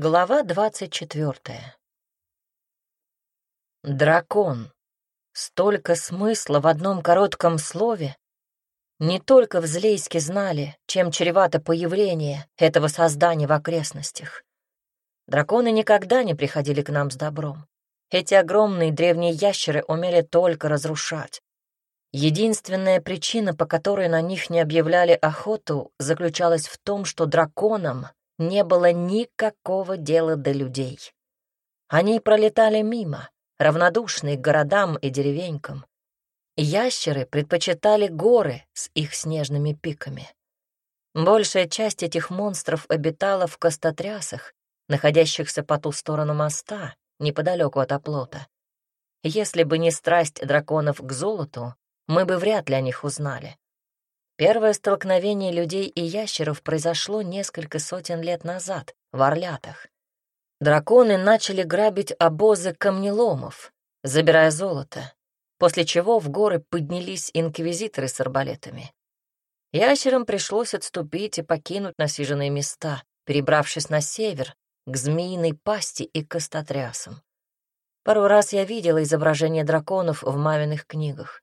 Глава двадцать четвертая. Дракон. Столько смысла в одном коротком слове. Не только в Злейске знали, чем чревато появление этого создания в окрестностях. Драконы никогда не приходили к нам с добром. Эти огромные древние ящеры умели только разрушать. Единственная причина, по которой на них не объявляли охоту, заключалась в том, что драконам не было никакого дела до людей. Они пролетали мимо, равнодушные к городам и деревенькам. Ящеры предпочитали горы с их снежными пиками. Большая часть этих монстров обитала в костотрясах, находящихся по ту сторону моста, неподалеку от оплота. Если бы не страсть драконов к золоту, мы бы вряд ли о них узнали. Первое столкновение людей и ящеров произошло несколько сотен лет назад, в Орлятах. Драконы начали грабить обозы камнеломов, забирая золото, после чего в горы поднялись инквизиторы с арбалетами. Ящерам пришлось отступить и покинуть насиженные места, перебравшись на север, к змеиной пасти и костотрясам. Пару раз я видела изображения драконов в маминых книгах.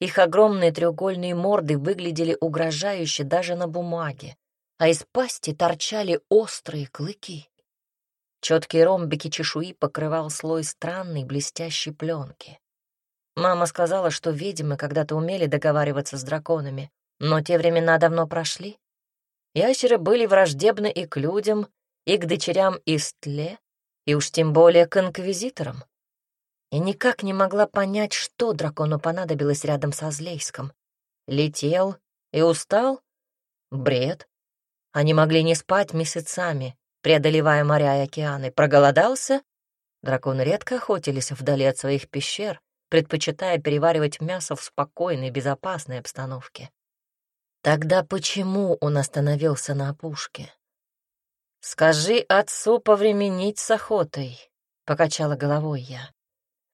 Их огромные треугольные морды выглядели угрожающе даже на бумаге, а из пасти торчали острые клыки. Четкие ромбики чешуи покрывал слой странной блестящей пленки. Мама сказала, что ведьмы когда-то умели договариваться с драконами, но те времена давно прошли. Ящеры были враждебны и к людям, и к дочерям Истле, и уж тем более к инквизиторам и никак не могла понять, что дракону понадобилось рядом со Злейском. Летел и устал? Бред. Они могли не спать месяцами, преодолевая моря и океаны. Проголодался? Драконы редко охотились вдали от своих пещер, предпочитая переваривать мясо в спокойной, безопасной обстановке. Тогда почему он остановился на опушке? «Скажи отцу повременить с охотой», — покачала головой я.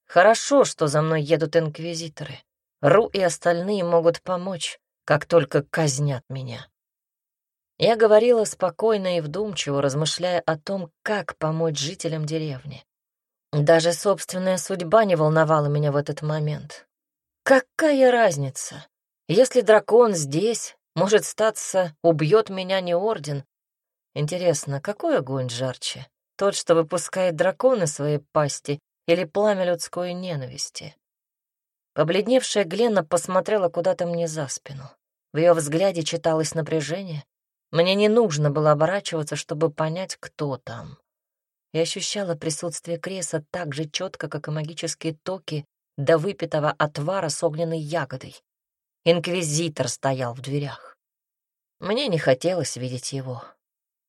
Хорошо, что за мной едут инквизиторы. Ру и остальные могут помочь, как только казнят меня. Я говорила спокойно и вдумчиво, размышляя о том, как помочь жителям деревни. Даже собственная судьба не волновала меня в этот момент. Какая разница? Если дракон здесь, может, статься, убьет меня не орден. Интересно, какой огонь жарче? Тот, что выпускает драконы свои пасти, или пламя людской ненависти. Побледневшая Гленна посмотрела куда-то мне за спину. В ее взгляде читалось напряжение. Мне не нужно было оборачиваться, чтобы понять, кто там. Я ощущала присутствие Креса так же четко, как и магические токи до выпитого отвара с огненной ягодой. Инквизитор стоял в дверях. Мне не хотелось видеть его.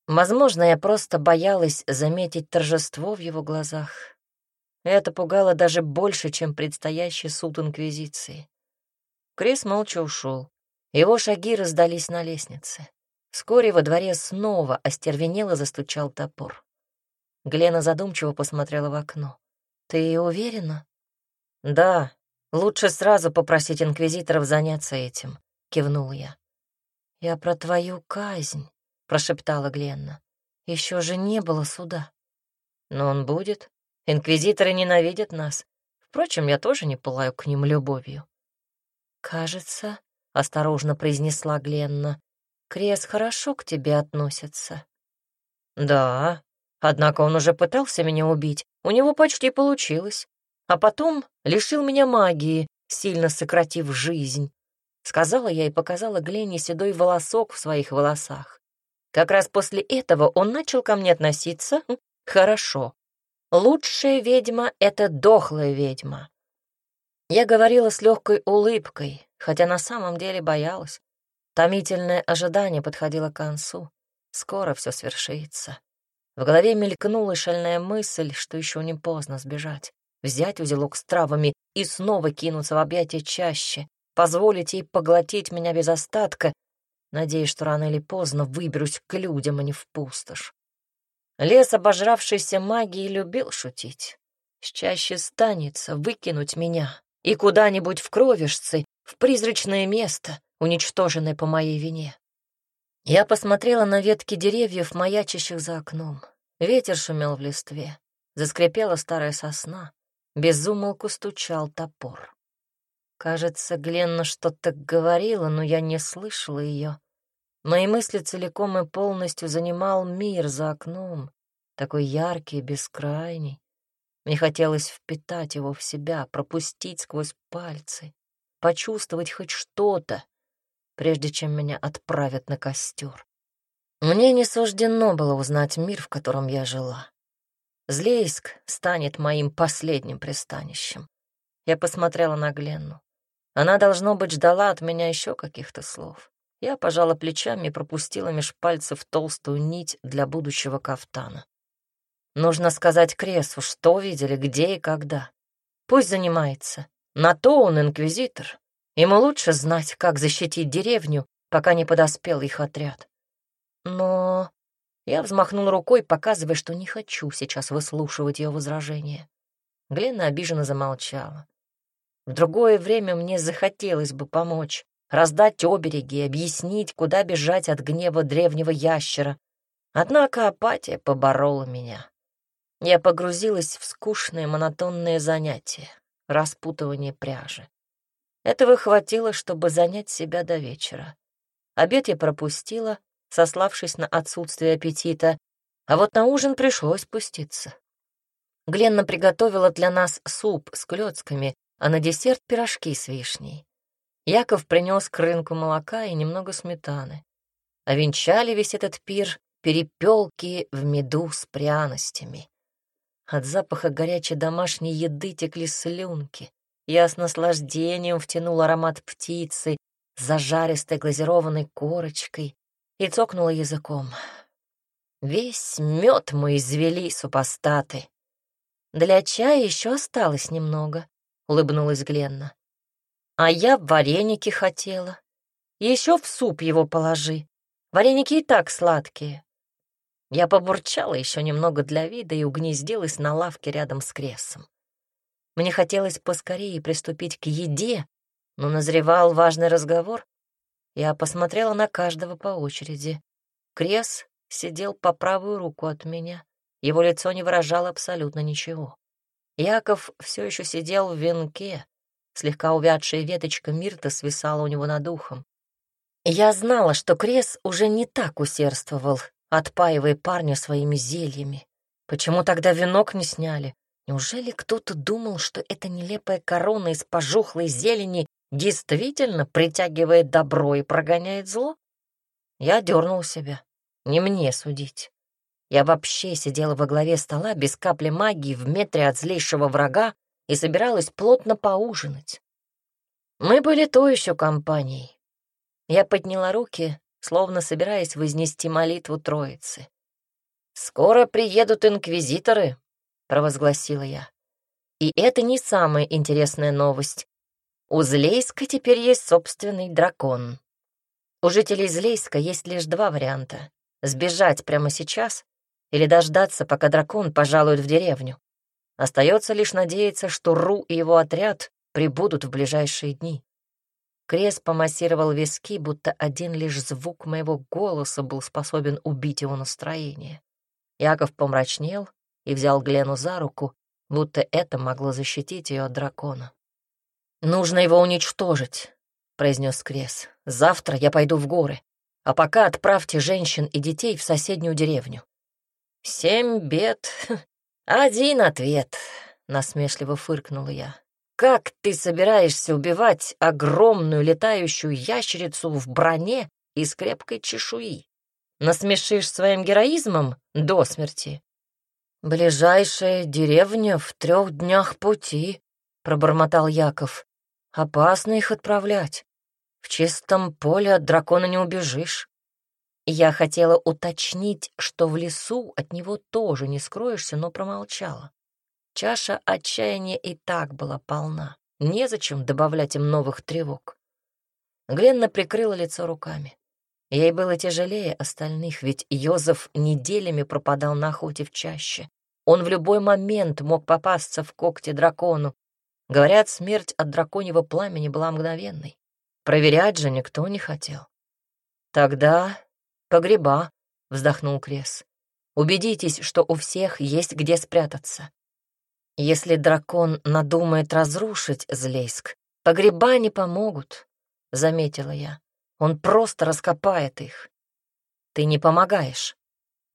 Возможно, я просто боялась заметить торжество в его глазах, это пугало даже больше, чем предстоящий суд Инквизиции. Крис молча ушел. Его шаги раздались на лестнице. Вскоре во дворе снова остервенело застучал топор. Глена задумчиво посмотрела в окно. «Ты уверена?» «Да, лучше сразу попросить инквизиторов заняться этим», — кивнул я. «Я про твою казнь», — прошептала Гленна. Еще же не было суда». «Но он будет. Инквизиторы ненавидят нас. Впрочем, я тоже не пылаю к ним любовью. «Кажется», — осторожно произнесла Гленна, — «Крес хорошо к тебе относится». «Да, однако он уже пытался меня убить, у него почти получилось. А потом лишил меня магии, сильно сократив жизнь», — сказала я и показала Гленне седой волосок в своих волосах. Как раз после этого он начал ко мне относиться хорошо. Лучшая ведьма — это дохлая ведьма. Я говорила с легкой улыбкой, хотя на самом деле боялась. Томительное ожидание подходило к концу. Скоро все свершится. В голове мелькнула шальная мысль, что еще не поздно сбежать, взять узелок с травами и снова кинуться в объятия чаще, позволить ей поглотить меня без остатка, надеясь, что рано или поздно выберусь к людям, а не в пустошь. Лес, обожравшийся магией, любил шутить. Чаще станется выкинуть меня и куда-нибудь в кровишцы, в призрачное место, уничтоженное по моей вине. Я посмотрела на ветки деревьев, маячащих за окном. Ветер шумел в листве, заскрипела старая сосна, безумолку стучал топор. Кажется, Гленна что-то говорила, но я не слышала ее. Мои мысли целиком и полностью занимал мир за окном, такой яркий, бескрайний. Мне хотелось впитать его в себя, пропустить сквозь пальцы, почувствовать хоть что-то, прежде чем меня отправят на костер. Мне не суждено было узнать мир, в котором я жила. Злейск станет моим последним пристанищем. Я посмотрела на Гленну. Она, должно быть, ждала от меня еще каких-то слов. Я пожала плечами и пропустила меж пальцев толстую нить для будущего кафтана. Нужно сказать Кресу, что видели, где и когда. Пусть занимается. На то он инквизитор. Ему лучше знать, как защитить деревню, пока не подоспел их отряд. Но я взмахнул рукой, показывая, что не хочу сейчас выслушивать ее возражения. Глена обиженно замолчала. В другое время мне захотелось бы помочь, раздать обереги, объяснить, куда бежать от гнева древнего ящера. Однако апатия поборола меня. Я погрузилась в скучные монотонные занятия, распутывание пряжи. Этого хватило, чтобы занять себя до вечера. Обед я пропустила, сославшись на отсутствие аппетита, а вот на ужин пришлось пуститься. Гленна приготовила для нас суп с клёцками, а на десерт пирожки с вишней. Яков принес к рынку молока и немного сметаны. А венчали весь этот пир перепелки в меду с пряностями. От запаха горячей домашней еды текли слюнки. Я с наслаждением втянул аромат птицы с зажаристой глазированной корочкой и цокнула языком. Весь мед мы извели, супостаты. Для чая еще осталось немного улыбнулась Гленна. А я вареники хотела. Еще в суп его положи. Вареники и так сладкие. Я побурчала еще немного для вида и угнездилась на лавке рядом с кресом. Мне хотелось поскорее приступить к еде, но назревал важный разговор. Я посмотрела на каждого по очереди. Крес сидел по правую руку от меня. Его лицо не выражало абсолютно ничего. Яков все еще сидел в венке, слегка увядшая веточка мирта свисала у него над ухом. Я знала, что Крес уже не так усердствовал, отпаивая парня своими зельями. Почему тогда венок не сняли? Неужели кто-то думал, что эта нелепая корона из пожухлой зелени действительно притягивает добро и прогоняет зло? Я дернул себя. Не мне судить. Я вообще сидела во главе стола без капли магии в метре от злейшего врага и собиралась плотно поужинать. Мы были то еще компанией. Я подняла руки, словно собираясь вознести молитву Троицы. «Скоро приедут инквизиторы», — провозгласила я. И это не самая интересная новость. У Злейска теперь есть собственный дракон. У жителей Злейска есть лишь два варианта — сбежать прямо сейчас или дождаться, пока дракон пожалует в деревню. Остается лишь надеяться, что Ру и его отряд прибудут в ближайшие дни. Крес помассировал виски, будто один лишь звук моего голоса был способен убить его настроение. Яков помрачнел и взял Глену за руку, будто это могло защитить ее от дракона. «Нужно его уничтожить», — произнес Крес. «Завтра я пойду в горы, а пока отправьте женщин и детей в соседнюю деревню. «Семь бед, один ответ», — насмешливо фыркнула я. «Как ты собираешься убивать огромную летающую ящерицу в броне из крепкой чешуи? Насмешишь своим героизмом до смерти?» «Ближайшая деревня в трех днях пути», — пробормотал Яков. «Опасно их отправлять. В чистом поле от дракона не убежишь». Я хотела уточнить, что в лесу от него тоже не скроешься, но промолчала. Чаша отчаяния и так была полна. Незачем добавлять им новых тревог. Гленна прикрыла лицо руками. Ей было тяжелее остальных, ведь Йозеф неделями пропадал на охоте в чаще. Он в любой момент мог попасться в когти дракону. Говорят, смерть от драконьего пламени была мгновенной. Проверять же никто не хотел. Тогда «Погреба», — вздохнул Крес. Убедитесь, что у всех есть где спрятаться. Если дракон надумает разрушить Злейск, погреба не помогут, — заметила я. Он просто раскопает их. Ты не помогаешь.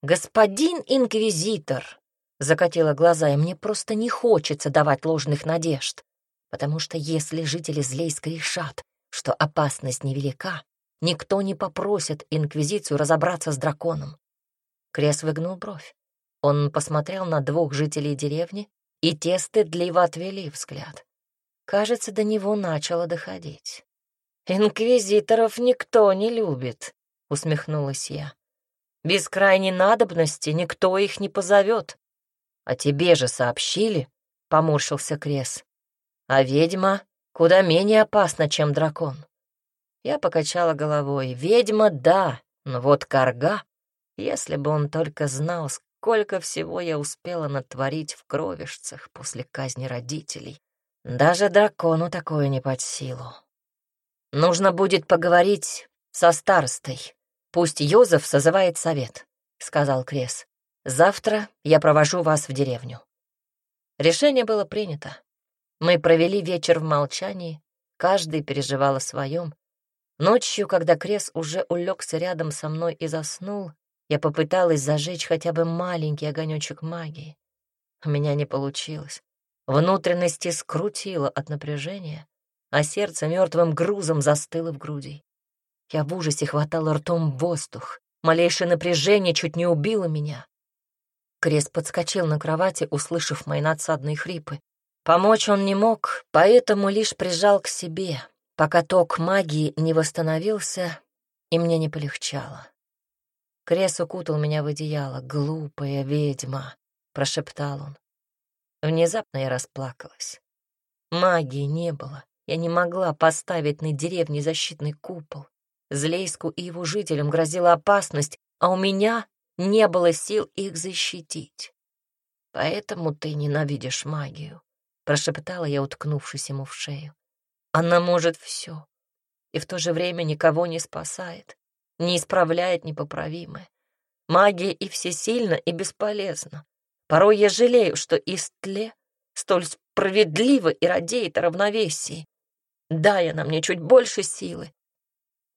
Господин инквизитор, — закатила глаза, и мне просто не хочется давать ложных надежд, потому что если жители Злейска решат, что опасность невелика, никто не попросит инквизицию разобраться с драконом. Крес выгнул бровь. Он посмотрел на двух жителей деревни, и те стыдливо отвели взгляд. Кажется, до него начало доходить. «Инквизиторов никто не любит», — усмехнулась я. «Без крайней надобности никто их не позовет. А тебе же сообщили?» — поморщился Крес. «А ведьма куда менее опасна, чем дракон». Я покачала головой. «Ведьма — да, но вот корга, если бы он только знал, сколько всего я успела натворить в кровишцах после казни родителей. Даже дракону такое не под силу. Нужно будет поговорить со старостой. Пусть Йозеф созывает совет, — сказал Крес. Завтра я провожу вас в деревню. Решение было принято. Мы провели вечер в молчании, каждый переживал о своем. Ночью, когда Крес уже улегся рядом со мной и заснул, я попыталась зажечь хотя бы маленький огонечек магии. У меня не получилось. Внутренности скрутило от напряжения, а сердце мертвым грузом застыло в груди. Я в ужасе хватала ртом воздух. Малейшее напряжение чуть не убило меня. Крест подскочил на кровати, услышав мои надсадные хрипы. Помочь он не мог, поэтому лишь прижал к себе, пока ток магии не восстановился, и мне не полегчало. Крес укутал меня в одеяло. «Глупая ведьма!» — прошептал он. Внезапно я расплакалась. Магии не было. Я не могла поставить на деревне защитный купол. Злейску и его жителям грозила опасность, а у меня не было сил их защитить. «Поэтому ты ненавидишь магию», — прошептала я, уткнувшись ему в шею. «Она может все, и в то же время никого не спасает не исправляет непоправимое. Магия и всесильна, и бесполезна. Порой я жалею, что Истле столь справедливо и радеет о равновесии. Дай она мне чуть больше силы.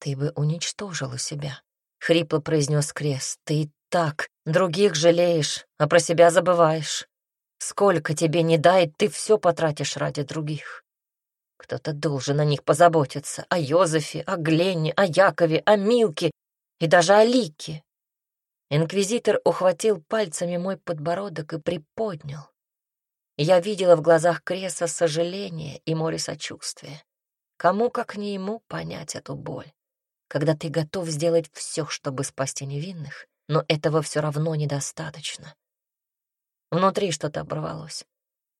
Ты бы уничтожила себя, — хрипло произнес Крес. Ты и так других жалеешь, а про себя забываешь. Сколько тебе не дай, ты все потратишь ради других. Кто-то должен о них позаботиться, о Йозефе, о Гленне, о Якове, о Милке и даже о Лике. Инквизитор ухватил пальцами мой подбородок и приподнял. Я видела в глазах Креса сожаление и море сочувствия. Кому, как не ему, понять эту боль, когда ты готов сделать все, чтобы спасти невинных, но этого все равно недостаточно. Внутри что-то оборвалось.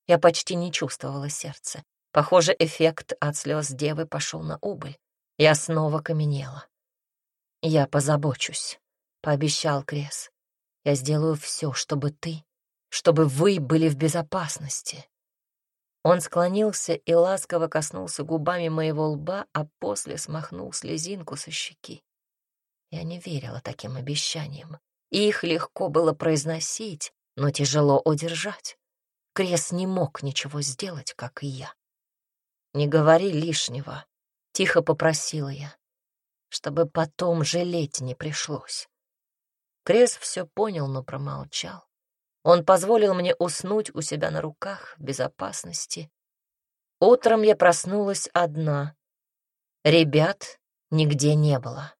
Я почти не чувствовала сердца. Похоже, эффект от слез девы пошел на убыль. Я снова каменела. «Я позабочусь», — пообещал Крес. «Я сделаю все, чтобы ты, чтобы вы были в безопасности». Он склонился и ласково коснулся губами моего лба, а после смахнул слезинку со щеки. Я не верила таким обещаниям. Их легко было произносить, но тяжело удержать. Крес не мог ничего сделать, как и я. «Не говори лишнего», — тихо попросила я, чтобы потом жалеть не пришлось. Крес все понял, но промолчал. Он позволил мне уснуть у себя на руках в безопасности. Утром я проснулась одна. Ребят нигде не было.